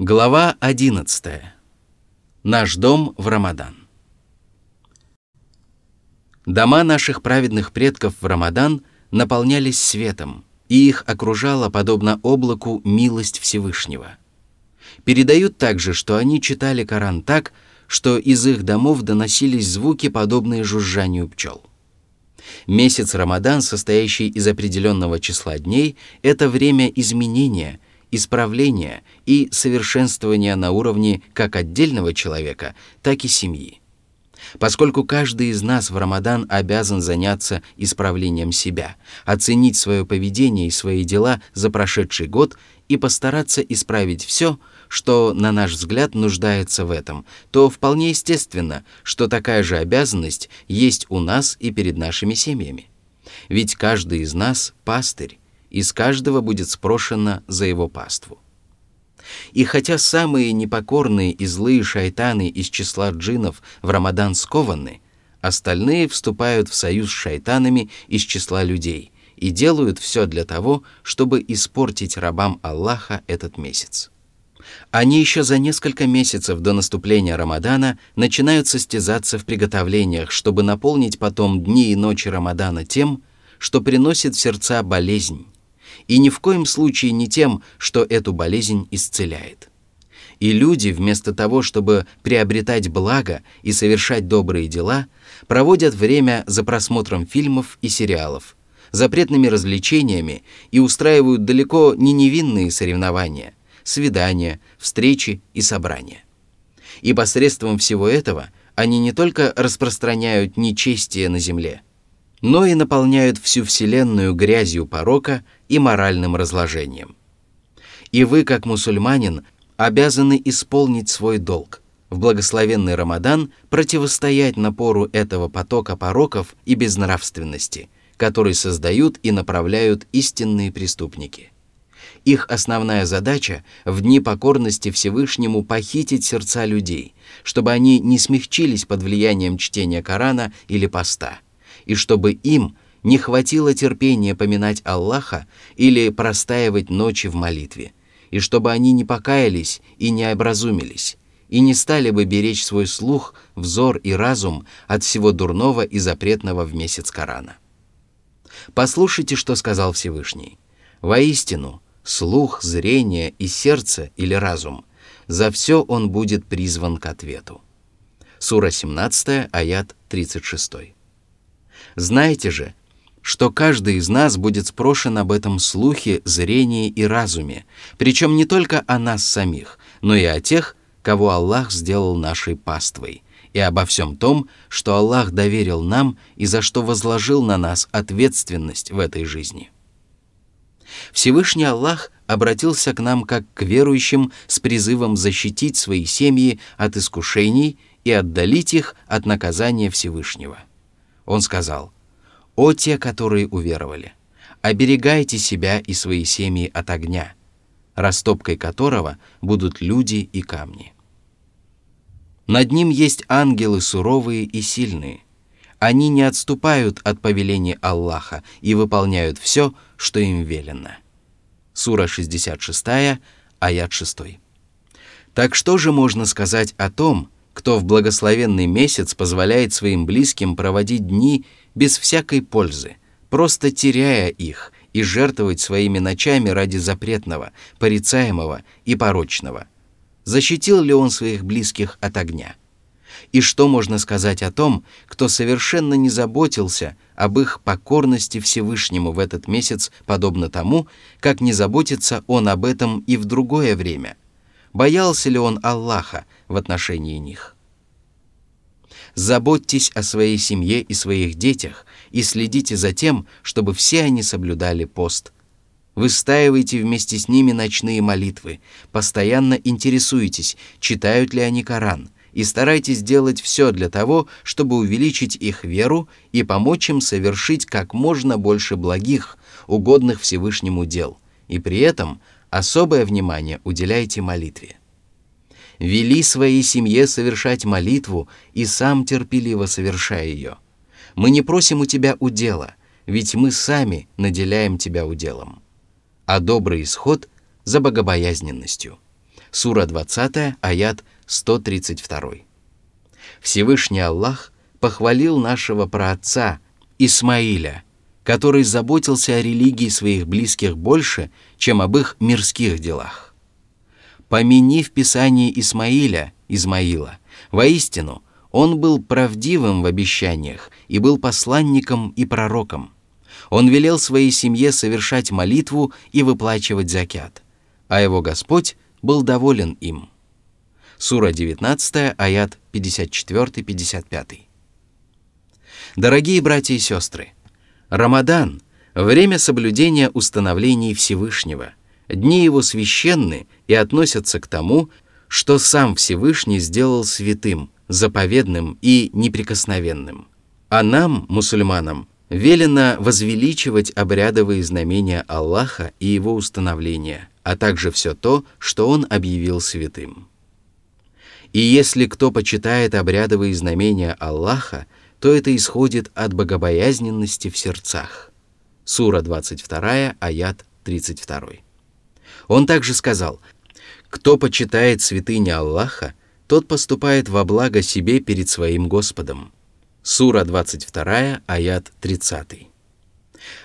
Глава 11. Наш дом в Рамадан. Дома наших праведных предков в Рамадан наполнялись светом, и их окружала, подобно облаку, милость Всевышнего. Передают также, что они читали Коран так, что из их домов доносились звуки, подобные жужжанию пчел. Месяц Рамадан, состоящий из определенного числа дней, это время изменения – исправления и совершенствования на уровне как отдельного человека, так и семьи. Поскольку каждый из нас в Рамадан обязан заняться исправлением себя, оценить свое поведение и свои дела за прошедший год и постараться исправить все, что, на наш взгляд, нуждается в этом, то вполне естественно, что такая же обязанность есть у нас и перед нашими семьями. Ведь каждый из нас – пастырь, и с каждого будет спрошено за его паству. И хотя самые непокорные и злые шайтаны из числа джинов в Рамадан скованы, остальные вступают в союз с шайтанами из числа людей и делают все для того, чтобы испортить рабам Аллаха этот месяц. Они еще за несколько месяцев до наступления Рамадана начинают состязаться в приготовлениях, чтобы наполнить потом дни и ночи Рамадана тем, что приносит в сердца болезнь, и ни в коем случае не тем, что эту болезнь исцеляет. И люди, вместо того, чтобы приобретать благо и совершать добрые дела, проводят время за просмотром фильмов и сериалов, запретными развлечениями и устраивают далеко не невинные соревнования, свидания, встречи и собрания. И посредством всего этого они не только распространяют нечестие на земле – но и наполняют всю Вселенную грязью порока и моральным разложением. И вы, как мусульманин, обязаны исполнить свой долг, в благословенный Рамадан противостоять напору этого потока пороков и безнравственности, который создают и направляют истинные преступники. Их основная задача в дни покорности Всевышнему похитить сердца людей, чтобы они не смягчились под влиянием чтения Корана или поста – и чтобы им не хватило терпения поминать Аллаха или простаивать ночи в молитве, и чтобы они не покаялись и не образумились, и не стали бы беречь свой слух, взор и разум от всего дурного и запретного в месяц Корана. Послушайте, что сказал Всевышний. «Воистину, слух, зрение и сердце или разум, за все он будет призван к ответу». Сура 17, аят 36. Знаете же, что каждый из нас будет спрошен об этом слухе, зрении и разуме, причем не только о нас самих, но и о тех, кого Аллах сделал нашей паствой, и обо всем том, что Аллах доверил нам и за что возложил на нас ответственность в этой жизни. Всевышний Аллах обратился к нам как к верующим с призывом защитить свои семьи от искушений и отдалить их от наказания Всевышнего. Он сказал, «О те, которые уверовали, оберегайте себя и свои семьи от огня, растопкой которого будут люди и камни. Над ним есть ангелы суровые и сильные. Они не отступают от повеления Аллаха и выполняют все, что им велено. Сура 66, аят 6. Так что же можно сказать о том, кто в благословенный месяц позволяет своим близким проводить дни без всякой пользы, просто теряя их и жертвовать своими ночами ради запретного, порицаемого и порочного. Защитил ли он своих близких от огня? И что можно сказать о том, кто совершенно не заботился об их покорности Всевышнему в этот месяц, подобно тому, как не заботится он об этом и в другое время – Боялся ли он Аллаха в отношении них? Заботьтесь о своей семье и своих детях и следите за тем, чтобы все они соблюдали пост. Выстаивайте вместе с ними ночные молитвы, постоянно интересуйтесь, читают ли они Коран, и старайтесь делать все для того, чтобы увеличить их веру и помочь им совершить как можно больше благих, угодных Всевышнему дел, и при этом особое внимание уделяйте молитве. Вели своей семье совершать молитву и сам терпеливо совершай ее. Мы не просим у тебя удела, ведь мы сами наделяем тебя уделом. А добрый исход за богобоязненностью. Сура 20, аят 132. Всевышний Аллах похвалил нашего праотца Исмаиля, который заботился о религии своих близких больше, чем об их мирских делах. Помяни в Писании Исмаиля, Измаила, воистину, он был правдивым в обещаниях и был посланником и пророком. Он велел своей семье совершать молитву и выплачивать закят, а его Господь был доволен им. Сура 19, аят 54-55. Дорогие братья и сестры, Рамадан – время соблюдения установлений Всевышнего. Дни его священны и относятся к тому, что сам Всевышний сделал святым, заповедным и неприкосновенным. А нам, мусульманам, велено возвеличивать обрядовые знамения Аллаха и его установления, а также все то, что Он объявил святым. И если кто почитает обрядовые знамения Аллаха, то это исходит от богобоязненности в сердцах. Сура 22, аят 32. Он также сказал, «Кто почитает святыни Аллаха, тот поступает во благо себе перед своим Господом». Сура 22, аят 30.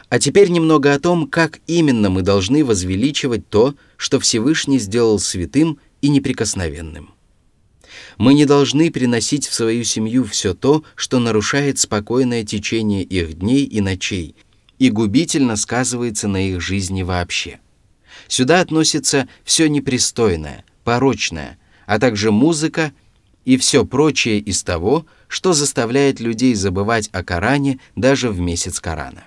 А теперь немного о том, как именно мы должны возвеличивать то, что Всевышний сделал святым и неприкосновенным. Мы не должны приносить в свою семью все то, что нарушает спокойное течение их дней и ночей и губительно сказывается на их жизни вообще. Сюда относится все непристойное, порочное, а также музыка и все прочее из того, что заставляет людей забывать о Коране даже в месяц Корана.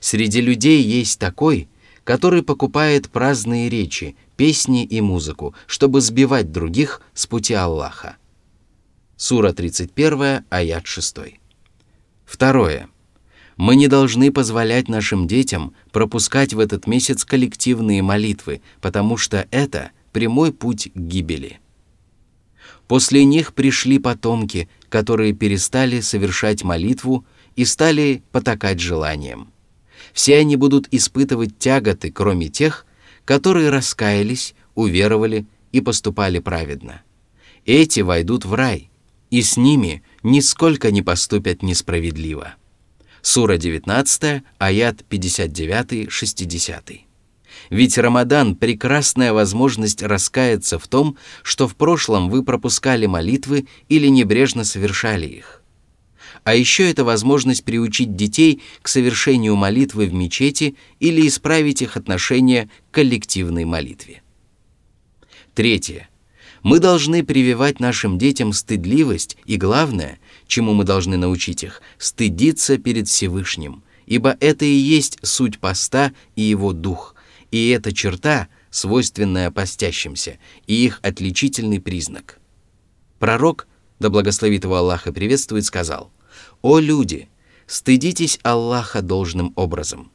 Среди людей есть такой, который покупает праздные речи, песни и музыку, чтобы сбивать других с пути Аллаха. Сура 31, аят 6. Второе. Мы не должны позволять нашим детям пропускать в этот месяц коллективные молитвы, потому что это прямой путь к гибели. После них пришли потомки, которые перестали совершать молитву и стали потакать желанием. Все они будут испытывать тяготы, кроме тех, которые раскаялись, уверовали и поступали праведно. Эти войдут в рай, и с ними нисколько не поступят несправедливо. Сура 19, аят 59-60. Ведь Рамадан – прекрасная возможность раскаяться в том, что в прошлом вы пропускали молитвы или небрежно совершали их. А еще это возможность приучить детей к совершению молитвы в мечети или исправить их отношение к коллективной молитве. Третье. Мы должны прививать нашим детям стыдливость и, главное, чему мы должны научить их, стыдиться перед Всевышним, ибо это и есть суть поста и его дух, и эта черта, свойственная постящимся, и их отличительный признак. Пророк, да благословит его Аллах и приветствует, сказал – «О люди, стыдитесь Аллаха должным образом».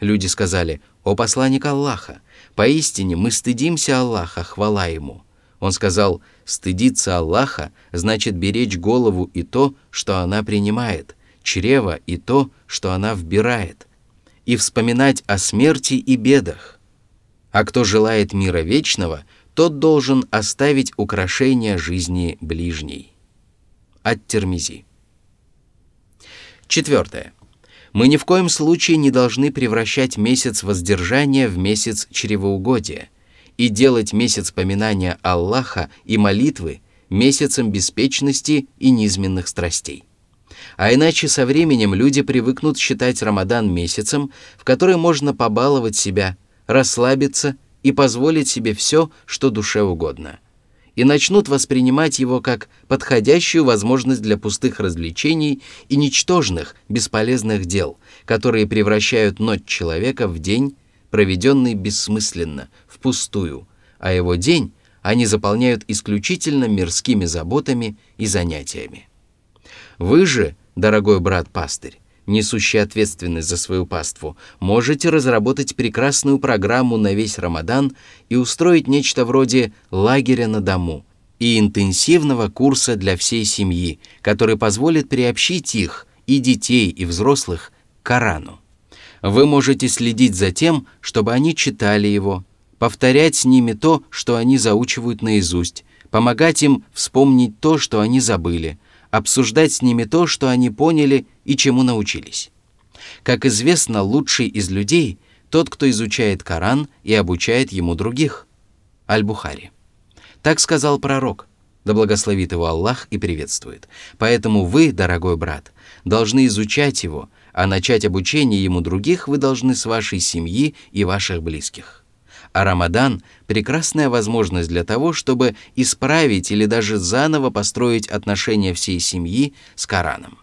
Люди сказали, «О посланник Аллаха, поистине мы стыдимся Аллаха, хвала Ему». Он сказал, «Стыдиться Аллаха значит беречь голову и то, что она принимает, чрево и то, что она вбирает, и вспоминать о смерти и бедах. А кто желает мира вечного, тот должен оставить украшение жизни ближней». Ат-Термизи. Четвертое. Мы ни в коем случае не должны превращать месяц воздержания в месяц чревоугодия и делать месяц поминания Аллаха и молитвы месяцем беспечности и низменных страстей. А иначе со временем люди привыкнут считать Рамадан месяцем, в который можно побаловать себя, расслабиться и позволить себе все, что душе угодно – и начнут воспринимать его как подходящую возможность для пустых развлечений и ничтожных, бесполезных дел, которые превращают ночь человека в день, проведенный бессмысленно, впустую, а его день они заполняют исключительно мирскими заботами и занятиями. Вы же, дорогой брат-пастырь, несущий ответственность за свою паству, можете разработать прекрасную программу на весь Рамадан и устроить нечто вроде лагеря на дому и интенсивного курса для всей семьи, который позволит приобщить их, и детей, и взрослых, к Корану. Вы можете следить за тем, чтобы они читали его, повторять с ними то, что они заучивают наизусть, помогать им вспомнить то, что они забыли, обсуждать с ними то, что они поняли и чему научились. Как известно, лучший из людей – тот, кто изучает Коран и обучает ему других. Аль-Бухари. Так сказал пророк, да благословит его Аллах и приветствует. Поэтому вы, дорогой брат, должны изучать его, а начать обучение ему других вы должны с вашей семьи и ваших близких. А Рамадан – прекрасная возможность для того, чтобы исправить или даже заново построить отношения всей семьи с Кораном.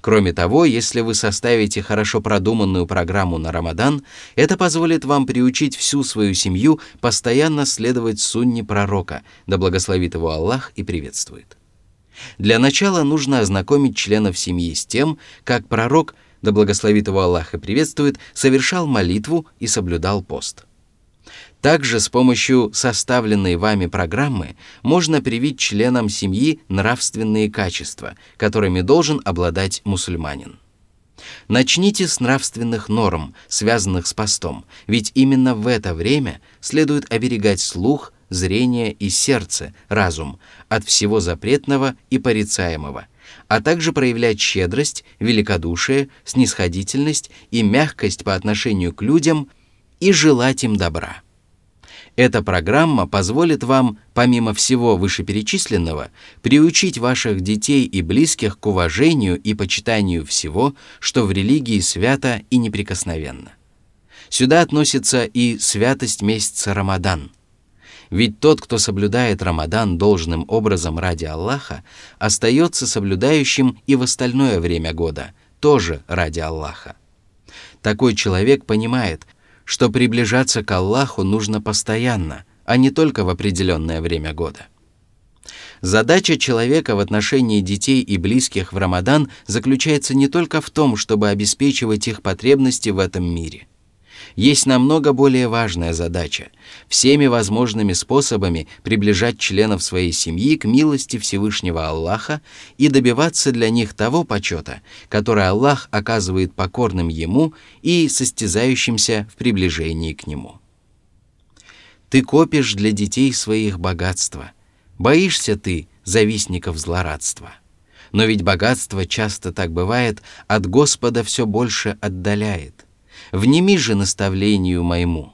Кроме того, если вы составите хорошо продуманную программу на Рамадан, это позволит вам приучить всю свою семью постоянно следовать сунне пророка, да благословит его Аллах и приветствует. Для начала нужно ознакомить членов семьи с тем, как пророк, да благословит его Аллах и приветствует, совершал молитву и соблюдал пост – также с помощью составленной вами программы можно привить членам семьи нравственные качества, которыми должен обладать мусульманин. Начните с нравственных норм, связанных с постом, ведь именно в это время следует оберегать слух, зрение и сердце, разум от всего запретного и порицаемого, а также проявлять щедрость, великодушие, снисходительность и мягкость по отношению к людям и желать им добра. Эта программа позволит вам, помимо всего вышеперечисленного, приучить ваших детей и близких к уважению и почитанию всего, что в религии свято и неприкосновенно. Сюда относится и святость месяца Рамадан. Ведь тот, кто соблюдает Рамадан должным образом ради Аллаха, остается соблюдающим и в остальное время года, тоже ради Аллаха. Такой человек понимает, что приближаться к Аллаху нужно постоянно, а не только в определенное время года. Задача человека в отношении детей и близких в Рамадан заключается не только в том, чтобы обеспечивать их потребности в этом мире – есть намного более важная задача – всеми возможными способами приближать членов своей семьи к милости Всевышнего Аллаха и добиваться для них того почета, который Аллах оказывает покорным Ему и состязающимся в приближении к Нему. Ты копишь для детей своих богатства. Боишься ты завистников злорадства. Но ведь богатство часто так бывает, от Господа все больше отдаляет. Внеми же наставлению моему.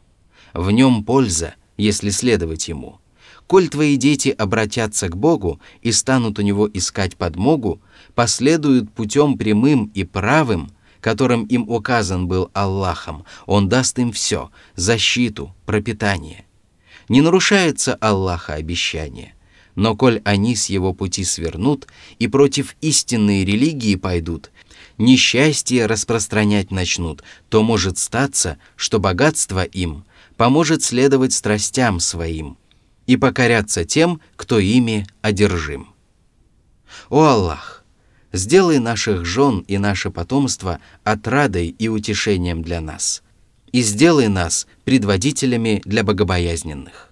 В нем польза, если следовать ему. Коль твои дети обратятся к Богу и станут у него искать подмогу, последуют путем прямым и правым, которым им указан был Аллахом, Он даст им все – защиту, пропитание. Не нарушается Аллаха обещание. Но коль они с его пути свернут и против истинной религии пойдут, несчастье распространять начнут, то может статься, что богатство им поможет следовать страстям своим и покоряться тем, кто ими одержим. О Аллах! Сделай наших жен и наше потомство отрадой и утешением для нас, и сделай нас предводителями для богобоязненных.